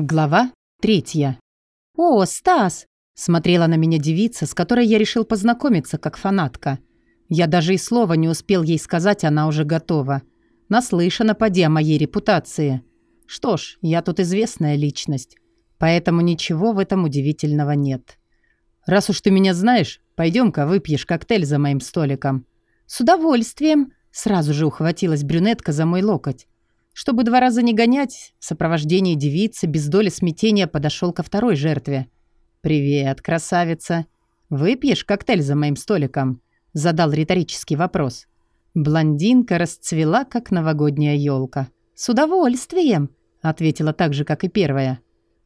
Глава третья. «О, Стас!» – смотрела на меня девица, с которой я решил познакомиться как фанатка. Я даже и слова не успел ей сказать, она уже готова. Наслышана поди о моей репутации. Что ж, я тут известная личность, поэтому ничего в этом удивительного нет. «Раз уж ты меня знаешь, пойдем-ка выпьешь коктейль за моим столиком». «С удовольствием!» – сразу же ухватилась брюнетка за мой локоть. Чтобы два раза не гонять, в сопровождении девицы без доли смятения подошел ко второй жертве. «Привет, красавица. Выпьешь коктейль за моим столиком?» Задал риторический вопрос. Блондинка расцвела, как новогодняя елка. «С удовольствием!» ответила так же, как и первая.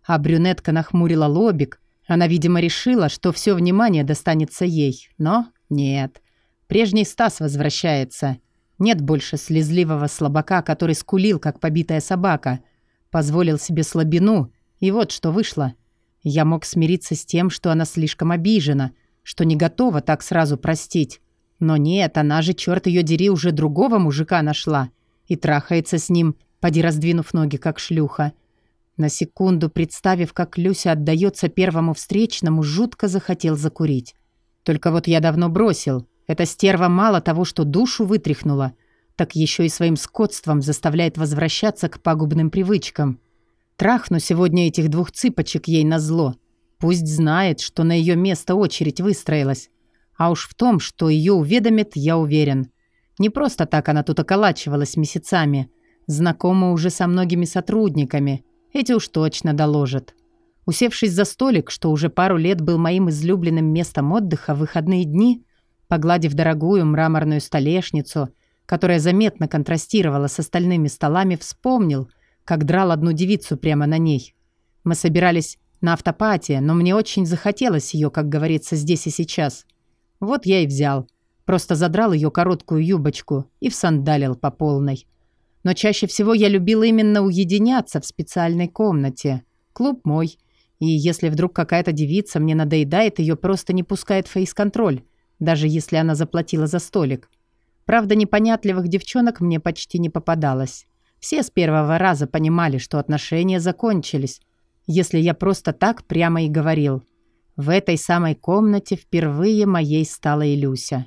А брюнетка нахмурила лобик. Она, видимо, решила, что все внимание достанется ей. Но нет. Прежний Стас возвращается. Нет больше слезливого слабака, который скулил, как побитая собака. Позволил себе слабину, и вот что вышло. Я мог смириться с тем, что она слишком обижена, что не готова так сразу простить. Но нет, она же, черт ее дери, уже другого мужика нашла. И трахается с ним, поди раздвинув ноги, как шлюха. На секунду, представив, как Люся отдается первому встречному, жутко захотел закурить. Только вот я давно бросил. Эта стерва мало того, что душу вытряхнула, так еще и своим скотством заставляет возвращаться к пагубным привычкам. Трахну сегодня этих двух цыпочек ей на зло. Пусть знает, что на ее место очередь выстроилась. А уж в том, что ее уведомит, я уверен. Не просто так она тут околачивалась месяцами. Знакома уже со многими сотрудниками. Эти уж точно доложат. Усевшись за столик, что уже пару лет был моим излюбленным местом отдыха в выходные дни, Погладив дорогую мраморную столешницу, которая заметно контрастировала с остальными столами, вспомнил, как драл одну девицу прямо на ней. Мы собирались на автопатии, но мне очень захотелось ее, как говорится, здесь и сейчас. Вот я и взял. Просто задрал ее короткую юбочку и всандалил по полной. Но чаще всего я любил именно уединяться в специальной комнате. Клуб мой. И если вдруг какая-то девица мне надоедает, ее просто не пускает фейс-контроль даже если она заплатила за столик. Правда, непонятливых девчонок мне почти не попадалось. Все с первого раза понимали, что отношения закончились, если я просто так прямо и говорил. В этой самой комнате впервые моей стала Илюся.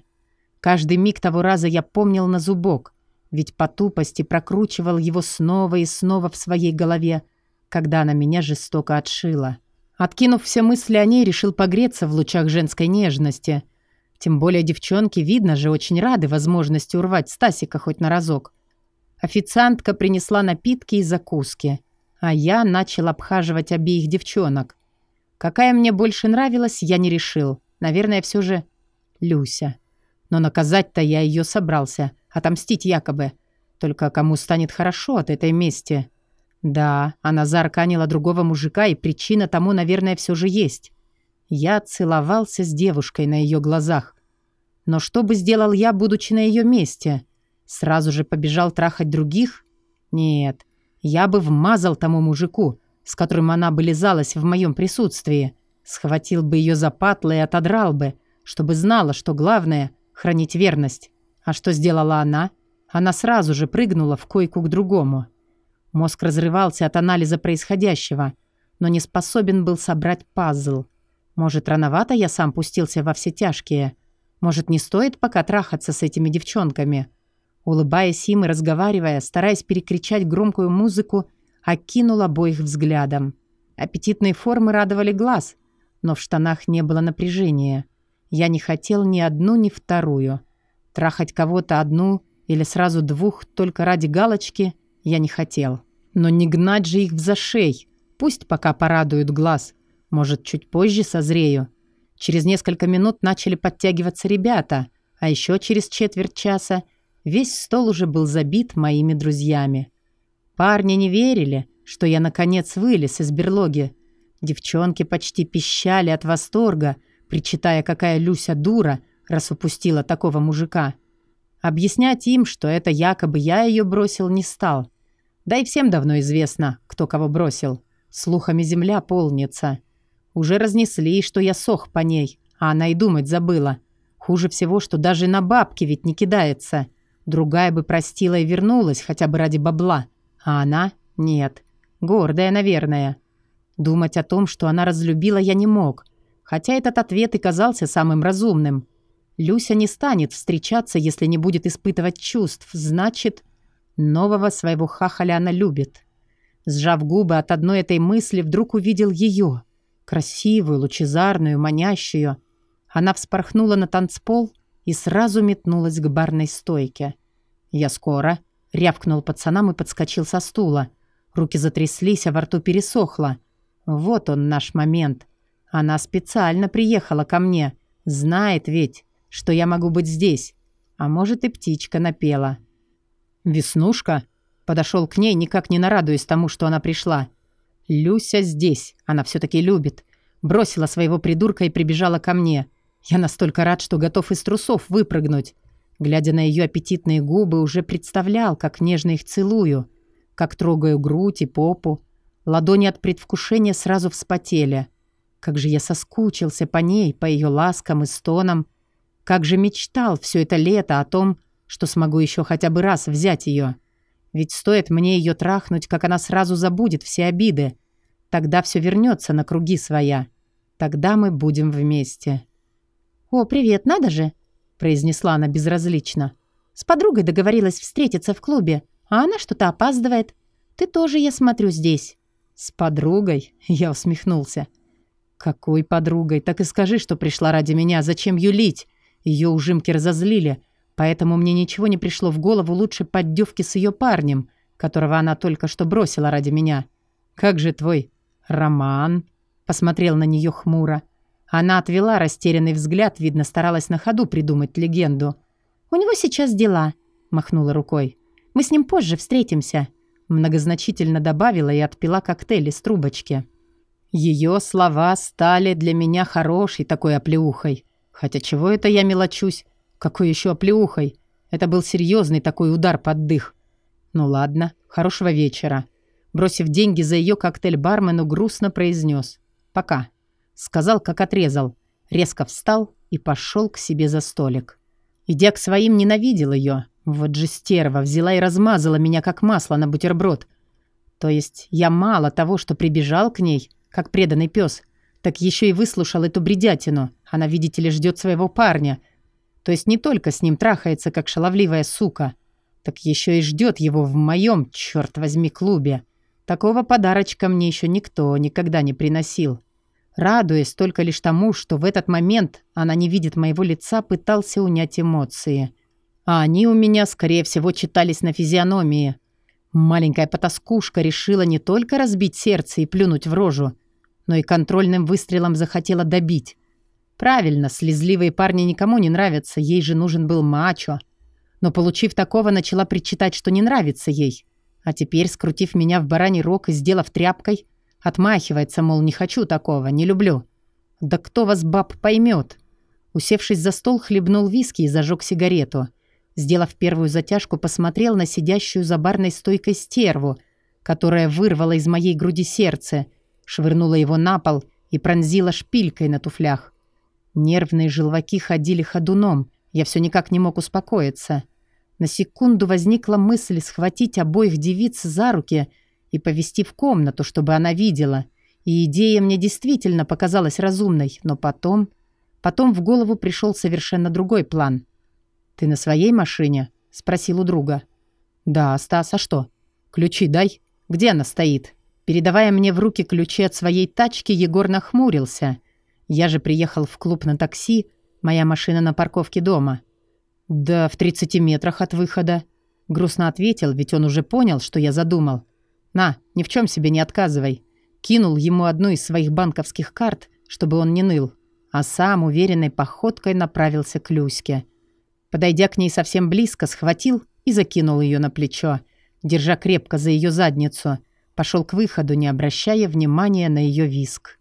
Каждый миг того раза я помнил на зубок, ведь по тупости прокручивал его снова и снова в своей голове, когда она меня жестоко отшила. Откинув все мысли о ней, решил погреться в лучах женской нежности – тем более девчонки, видно же, очень рады возможности урвать Стасика хоть на разок. Официантка принесла напитки и закуски, а я начал обхаживать обеих девчонок. Какая мне больше нравилась, я не решил. Наверное, все же Люся. Но наказать-то я ее собрался, отомстить якобы. Только кому станет хорошо от этой мести? Да, она заарканила другого мужика, и причина тому, наверное, все же есть. Я целовался с девушкой на ее глазах. Но что бы сделал я, будучи на ее месте? Сразу же побежал трахать других? Нет, я бы вмазал тому мужику, с которым она бы лизалась в моем присутствии. Схватил бы ее за патлы и отодрал бы, чтобы знала, что главное — хранить верность. А что сделала она? Она сразу же прыгнула в койку к другому. Мозг разрывался от анализа происходящего, но не способен был собрать пазл — может, рановато я сам пустился во все тяжкие? Может, не стоит пока трахаться с этими девчонками? Улыбаясь им и разговаривая, стараясь перекричать громкую музыку, окинул обоих взглядом. Аппетитные формы радовали глаз, но в штанах не было напряжения. Я не хотел ни одну, ни вторую. Трахать кого-то одну или сразу двух только ради галочки я не хотел. Но не гнать же их в зашей. Пусть пока порадуют глаз — может, чуть позже созрею. Через несколько минут начали подтягиваться ребята, а еще через четверть часа весь стол уже был забит моими друзьями. Парни не верили, что я наконец вылез из берлоги. Девчонки почти пищали от восторга, причитая, какая Люся дура, раз упустила такого мужика. Объяснять им, что это якобы я ее бросил, не стал. Да и всем давно известно, кто кого бросил. Слухами земля полнится. Уже разнесли, что я сох по ней, а она и думать забыла. Хуже всего, что даже на бабки ведь не кидается. Другая бы простила и вернулась, хотя бы ради бабла. А она — нет. Гордая, наверное. Думать о том, что она разлюбила, я не мог, хотя этот ответ и казался самым разумным. Люся не станет встречаться, если не будет испытывать чувств, значит, нового своего хахаля она любит. Сжав губы от одной этой мысли, вдруг увидел ее, красивую, лучезарную, манящую. Она вспорхнула на танцпол и сразу метнулась к барной стойке. «Я скоро», — рявкнул пацанам и подскочил со стула. Руки затряслись, а во рту пересохло. Вот он наш момент. Она специально приехала ко мне. Знает ведь, что я могу быть здесь. А может, и птичка напела. «Веснушка?» Подошел к ней, никак не нарадуясь тому, что она пришла. «Люся здесь. Она все-таки любит». Бросила своего придурка и прибежала ко мне. Я настолько рад, что готов из трусов выпрыгнуть. Глядя на ее аппетитные губы, уже представлял, как нежно их целую, как трогаю грудь и попу, Ладони от предвкушения сразу вспотели. Как же я соскучился по ней, по ее ласкам и стонам. Как же мечтал все это лето о том, что смогу еще хотя бы раз взять ее. Ведь стоит мне ее трахнуть, как она сразу забудет все обиды. Тогда все вернется на круги своя. Тогда мы будем вместе. «О, привет, надо же!» – произнесла она безразлично. «С подругой договорилась встретиться в клубе, а она что-то опаздывает. Ты тоже, я смотрю, здесь». «С подругой?» — я усмехнулся. «Какой подругой? Так и скажи, что пришла ради меня. Зачем юлить?» Ее ужимки разозлили, поэтому мне ничего не пришло в голову лучше поддевки с ее парнем, которого она только что бросила ради меня. «Как же твой роман?» — посмотрел на нее хмуро. Она отвела растерянный взгляд, видно, старалась на ходу придумать легенду. «У него сейчас дела», — махнула рукой. «Мы с ним позже встретимся». Многозначительно добавила и отпила коктейль из трубочки. Ее слова стали для меня хорошей такой оплеухой. Хотя чего это я мелочусь? Какой еще оплеухой? Это был серьезный такой удар под дых. Ну ладно, хорошего вечера. Бросив деньги за ее коктейль бармену, грустно произнес. «Пока». Сказал, как отрезал. Резко встал и пошел к себе за столик. Идя к своим, ненавидел ее. Вот же стерва взяла и размазала меня, как масло на бутерброд. То есть я мало того, что прибежал к ней, как преданный пес, так еще и выслушал эту бредятину. Она, видите ли, ждет своего парня. То есть не только с ним трахается, как шаловливая сука, так еще и ждет его в моем, черт возьми, клубе. Такого подарочка мне еще никто никогда не приносил. Радуясь только лишь тому, что в этот момент она не видит моего лица, пытался унять эмоции. А они у меня, скорее всего, читались на физиономии. Маленькая потаскушка решила не только разбить сердце и плюнуть в рожу, но и контрольным выстрелом захотела добить. Правильно, слезливые парни никому не нравятся, ей же нужен был мачо. Но, получив такого, начала причитать, что не нравится ей. А теперь, скрутив меня в бараний рог и сделав тряпкой, отмахивается, мол, не хочу такого, не люблю. Да кто вас, баб, поймет? Усевшись за стол, хлебнул виски и зажег сигарету. Сделав первую затяжку, посмотрел на сидящую за барной стойкой стерву, которая вырвала из моей груди сердце, швырнула его на пол и пронзила шпилькой на туфлях. Нервные желваки ходили ходуном, я все никак не мог успокоиться. На секунду возникла мысль схватить обоих девиц за руки и повести в комнату, чтобы она видела. И идея мне действительно показалась разумной, но потом... Потом в голову пришел совершенно другой план — «Ты на своей машине?» — спросил у друга. «Да, Стас, а что? Ключи дай. Где она стоит?» Передавая мне в руки ключи от своей тачки, Егор нахмурился. Я же приехал в клуб на такси, моя машина на парковке дома. «Да в 30 метрах от выхода». Грустно ответил, ведь он уже понял, что я задумал. «На, ни в чем себе не отказывай». Кинул ему одну из своих банковских карт, чтобы он не ныл, а сам уверенной походкой направился к Люське. Подойдя к ней совсем близко, схватил и закинул ее на плечо, держа крепко за ее задницу. Пошел к выходу, не обращая внимания на ее виск.